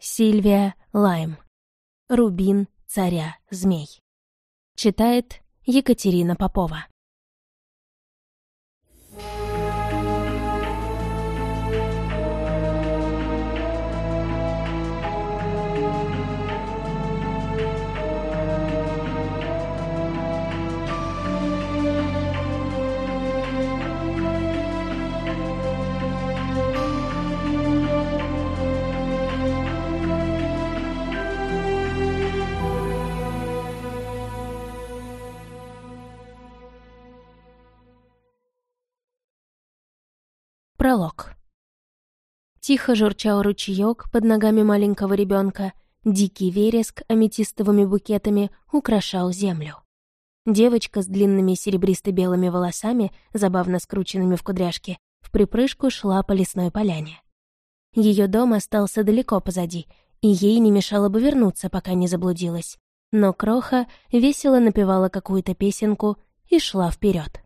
Сильвия Лайм. Рубин царя змей. Читает Екатерина Попова. Пролог. Тихо журчал ручеёк под ногами маленького ребенка, дикий вереск аметистовыми букетами украшал землю. Девочка с длинными серебристо-белыми волосами, забавно скрученными в кудряшки, в припрыжку шла по лесной поляне. Ее дом остался далеко позади, и ей не мешало бы вернуться, пока не заблудилась. Но Кроха весело напевала какую-то песенку и шла вперед.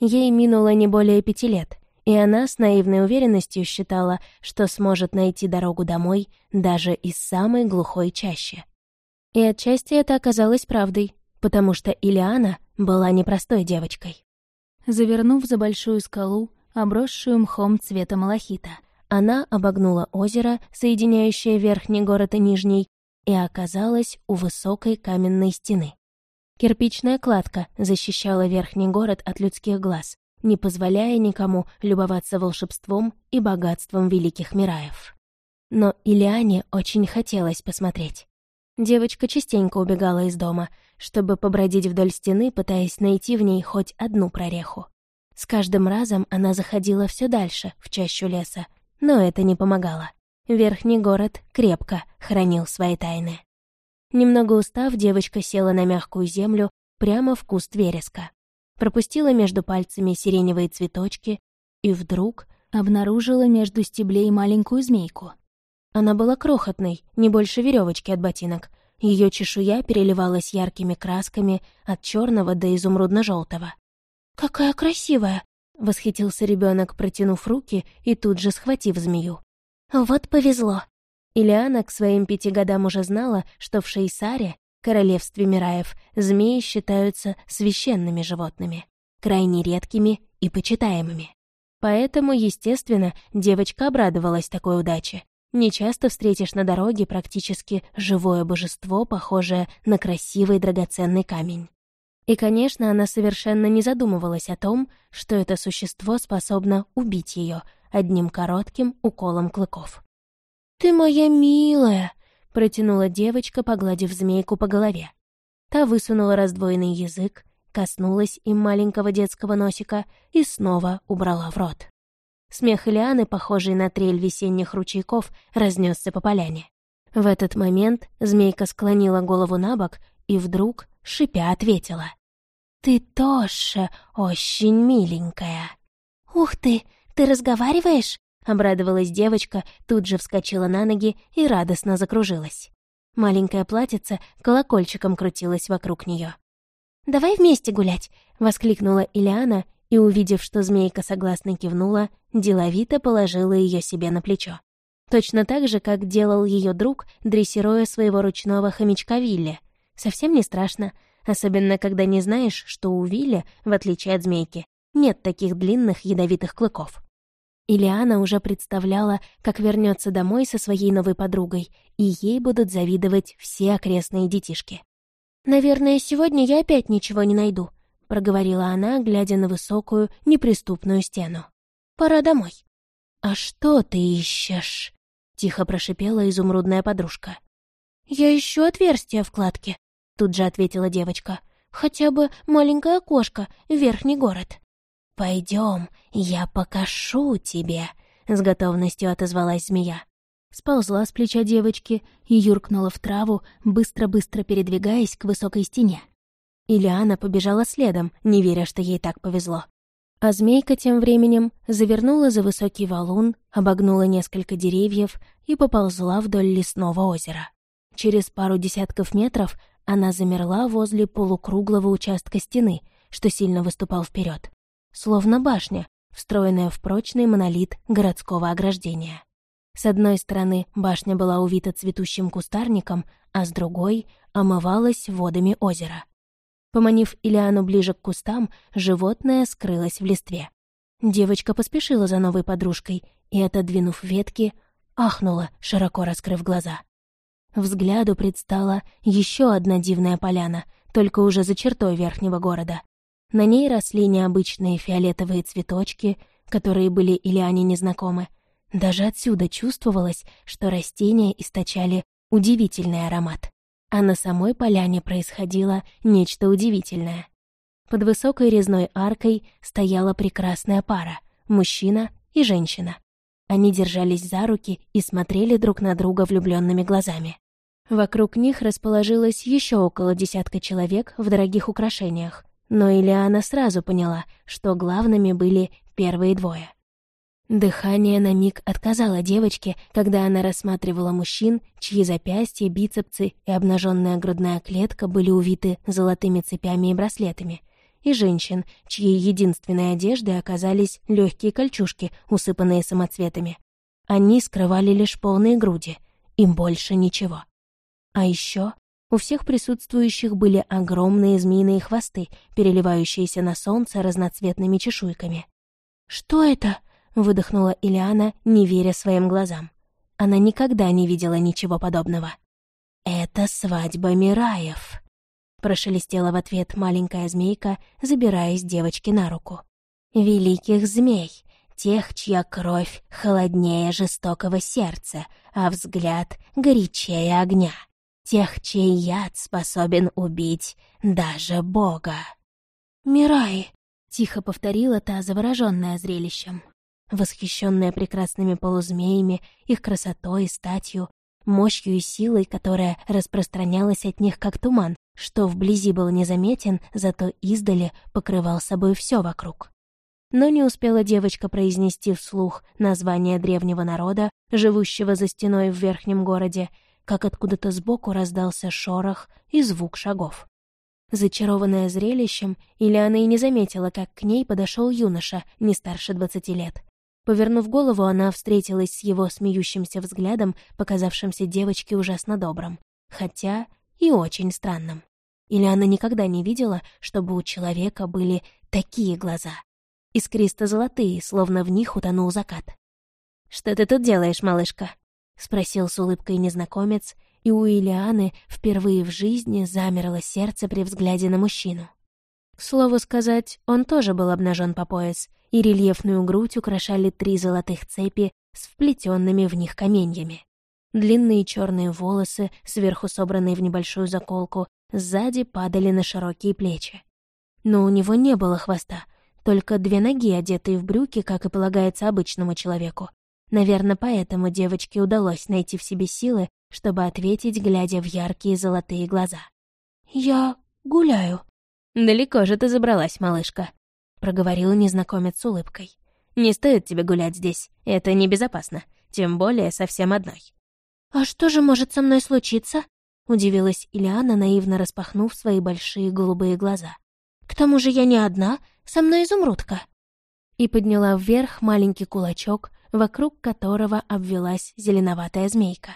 Ей минуло не более пяти лет — и она с наивной уверенностью считала, что сможет найти дорогу домой даже из самой глухой чащи. И отчасти это оказалось правдой, потому что Илиана была непростой девочкой. Завернув за большую скалу, обросшую мхом цвета малахита, она обогнула озеро, соединяющее верхний город и нижний, и оказалась у высокой каменной стены. Кирпичная кладка защищала верхний город от людских глаз, не позволяя никому любоваться волшебством и богатством великих Мираев. Но Илиане очень хотелось посмотреть. Девочка частенько убегала из дома, чтобы побродить вдоль стены, пытаясь найти в ней хоть одну прореху. С каждым разом она заходила все дальше, в чащу леса, но это не помогало. Верхний город крепко хранил свои тайны. Немного устав, девочка села на мягкую землю прямо в куст вереска пропустила между пальцами сиреневые цветочки и вдруг обнаружила между стеблей маленькую змейку. Она была крохотной, не больше веревочки от ботинок. Ее чешуя переливалась яркими красками от черного до изумрудно-желтого. «Какая красивая!» — восхитился ребенок, протянув руки и тут же схватив змею. «Вот повезло!» Ильяна к своим пяти годам уже знала, что в Шейсаре королевстве Мираев змеи считаются священными животными, крайне редкими и почитаемыми. Поэтому, естественно, девочка обрадовалась такой удаче. Не часто встретишь на дороге практически живое божество, похожее на красивый драгоценный камень. И, конечно, она совершенно не задумывалась о том, что это существо способно убить ее одним коротким уколом клыков. «Ты моя милая!» Протянула девочка, погладив змейку по голове. Та высунула раздвоенный язык, коснулась им маленького детского носика и снова убрала в рот. Смех Лианы, похожий на трель весенних ручейков, разнесся по поляне. В этот момент змейка склонила голову на бок и вдруг, шипя, ответила. «Ты тоже очень миленькая». «Ух ты, ты разговариваешь?» Обрадовалась девочка, тут же вскочила на ноги и радостно закружилась. Маленькое платьице колокольчиком крутилось вокруг нее. «Давай вместе гулять!» — воскликнула Ильяна и, увидев, что змейка согласно кивнула, деловито положила ее себе на плечо. Точно так же, как делал ее друг, дрессируя своего ручного хомячка Вилли. Совсем не страшно, особенно когда не знаешь, что у Вилли, в отличие от змейки, нет таких длинных ядовитых клыков. Ильяна уже представляла, как вернется домой со своей новой подругой, и ей будут завидовать все окрестные детишки. «Наверное, сегодня я опять ничего не найду», — проговорила она, глядя на высокую, неприступную стену. «Пора домой». «А что ты ищешь?» — тихо прошипела изумрудная подружка. «Я ищу отверстие в кладке», — тут же ответила девочка. «Хотя бы маленькое окошко, верхний город». «Пойдем, я покажу тебе», — с готовностью отозвалась змея. Сползла с плеча девочки и юркнула в траву, быстро-быстро передвигаясь к высокой стене. Ильяна побежала следом, не веря, что ей так повезло. А змейка тем временем завернула за высокий валун, обогнула несколько деревьев и поползла вдоль лесного озера. Через пару десятков метров она замерла возле полукруглого участка стены, что сильно выступал вперед словно башня, встроенная в прочный монолит городского ограждения. С одной стороны башня была увита цветущим кустарником, а с другой омывалась водами озера. Поманив Илиану ближе к кустам, животное скрылось в листве. Девочка поспешила за новой подружкой и, отодвинув ветки, ахнула, широко раскрыв глаза. Взгляду предстала еще одна дивная поляна, только уже за чертой верхнего города. На ней росли необычные фиолетовые цветочки, которые были Илиане незнакомы. Даже отсюда чувствовалось, что растения источали удивительный аромат а на самой поляне происходило нечто удивительное. Под высокой резной аркой стояла прекрасная пара — мужчина и женщина. Они держались за руки и смотрели друг на друга влюбленными глазами. Вокруг них расположилось еще около десятка человек в дорогих украшениях, но Ильяна сразу поняла, что главными были первые двое. Дыхание на миг отказало девочке, когда она рассматривала мужчин, чьи запястья, бицепсы и обнаженная грудная клетка были увиты золотыми цепями и браслетами, и женщин, чьей единственной одеждой оказались легкие кольчужки, усыпанные самоцветами. Они скрывали лишь полные груди, им больше ничего. А еще у всех присутствующих были огромные змеиные хвосты, переливающиеся на солнце разноцветными чешуйками. «Что это?» выдохнула Ильяна, не веря своим глазам. Она никогда не видела ничего подобного. «Это свадьба Мираев», — прошелестела в ответ маленькая змейка, забираясь девочке на руку. «Великих змей, тех, чья кровь холоднее жестокого сердца, а взгляд горячее огня, тех, чей яд способен убить даже Бога». «Мираи», — тихо повторила та, завороженная зрелищем восхищенная прекрасными полузмеями, их красотой и статью, мощью и силой, которая распространялась от них как туман, что вблизи был незаметен, зато издали покрывал собой все вокруг. Но не успела девочка произнести вслух название древнего народа, живущего за стеной в верхнем городе, как откуда-то сбоку раздался шорох и звук шагов. Зачарованная зрелищем, Ильяна и не заметила, как к ней подошел юноша, не старше двадцати лет. Повернув голову, она встретилась с его смеющимся взглядом, показавшимся девочке ужасно добрым, хотя и очень странным. Или она никогда не видела, чтобы у человека были такие глаза. Искристо-золотые, словно в них утонул закат. «Что ты тут делаешь, малышка?» — спросил с улыбкой незнакомец, и у Илианы впервые в жизни замерло сердце при взгляде на мужчину. К слову сказать, он тоже был обнажен по пояс, и рельефную грудь украшали три золотых цепи с вплетенными в них каменьями. Длинные черные волосы, сверху собранные в небольшую заколку, сзади падали на широкие плечи. Но у него не было хвоста, только две ноги, одетые в брюки, как и полагается обычному человеку. Наверное, поэтому девочке удалось найти в себе силы, чтобы ответить, глядя в яркие золотые глаза. «Я гуляю», «Далеко же ты забралась, малышка», — проговорил незнакомец с улыбкой. «Не стоит тебе гулять здесь, это небезопасно, тем более совсем одной». «А что же может со мной случиться?» — удивилась Ильяна, наивно распахнув свои большие голубые глаза. «К тому же я не одна, со мной изумрудка». И подняла вверх маленький кулачок, вокруг которого обвелась зеленоватая змейка.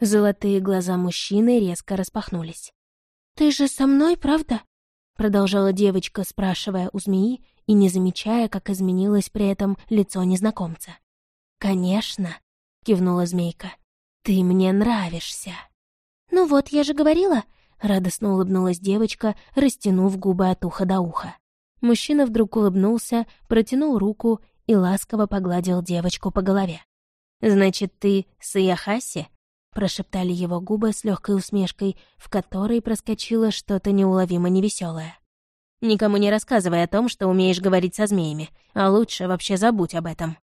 Золотые глаза мужчины резко распахнулись. «Ты же со мной, правда?» продолжала девочка, спрашивая у змеи и не замечая, как изменилось при этом лицо незнакомца. «Конечно», — кивнула змейка, — «ты мне нравишься». «Ну вот, я же говорила», — радостно улыбнулась девочка, растянув губы от уха до уха. Мужчина вдруг улыбнулся, протянул руку и ласково погладил девочку по голове. «Значит, ты Саяхаси?» прошептали его губы с легкой усмешкой, в которой проскочило что-то неуловимо невеселое. «Никому не рассказывай о том, что умеешь говорить со змеями, а лучше вообще забудь об этом».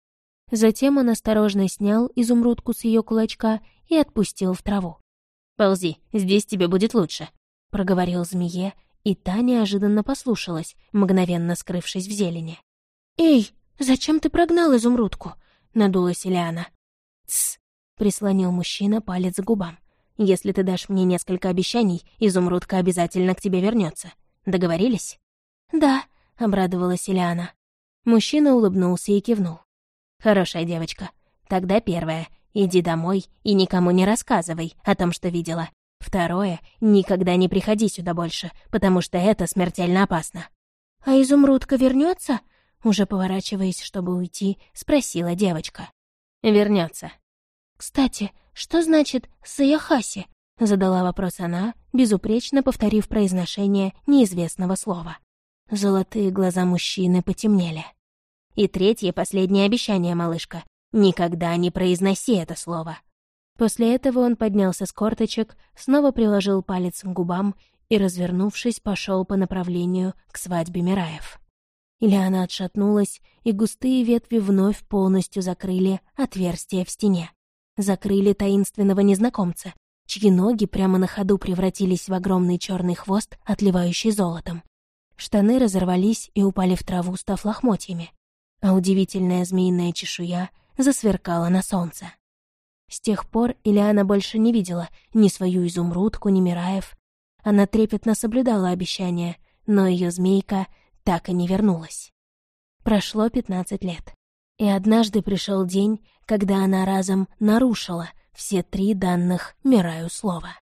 Затем он осторожно снял изумрудку с ее кулачка и отпустил в траву. «Ползи, здесь тебе будет лучше», — проговорил змее, и та неожиданно послушалась, мгновенно скрывшись в зелени. «Эй, зачем ты прогнал изумрудку?» — надулась Ильяна. «Тсс, Прислонил мужчина палец к губам. «Если ты дашь мне несколько обещаний, изумрудка обязательно к тебе вернется. Договорились?» «Да», — обрадовалась Ильяна. Мужчина улыбнулся и кивнул. «Хорошая девочка. Тогда первое. Иди домой и никому не рассказывай о том, что видела. Второе — никогда не приходи сюда больше, потому что это смертельно опасно». «А изумрудка вернется? Уже поворачиваясь, чтобы уйти, спросила девочка. Вернется. «Кстати, что значит «саяхаси»?» — задала вопрос она, безупречно повторив произношение неизвестного слова. Золотые глаза мужчины потемнели. «И третье, последнее обещание, малышка. Никогда не произноси это слово». После этого он поднялся с корточек, снова приложил палец к губам и, развернувшись, пошел по направлению к свадьбе Мираев. Ильяна отшатнулась, и густые ветви вновь полностью закрыли отверстие в стене. Закрыли таинственного незнакомца, чьи ноги прямо на ходу превратились в огромный черный хвост, отливающий золотом. Штаны разорвались и упали в траву, став лохмотьями, а удивительная змеиная чешуя засверкала на солнце. С тех пор Ильяна больше не видела ни свою изумрудку, ни Мираев. Она трепетно соблюдала обещания, но ее змейка так и не вернулась. Прошло пятнадцать лет. И однажды пришел день, когда она разом нарушила все три данных Мираю слова.